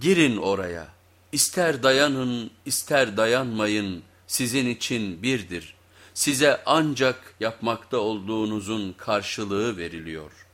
Girin oraya, ister dayanın ister dayanmayın sizin için birdir. Size ancak yapmakta olduğunuzun karşılığı veriliyor.''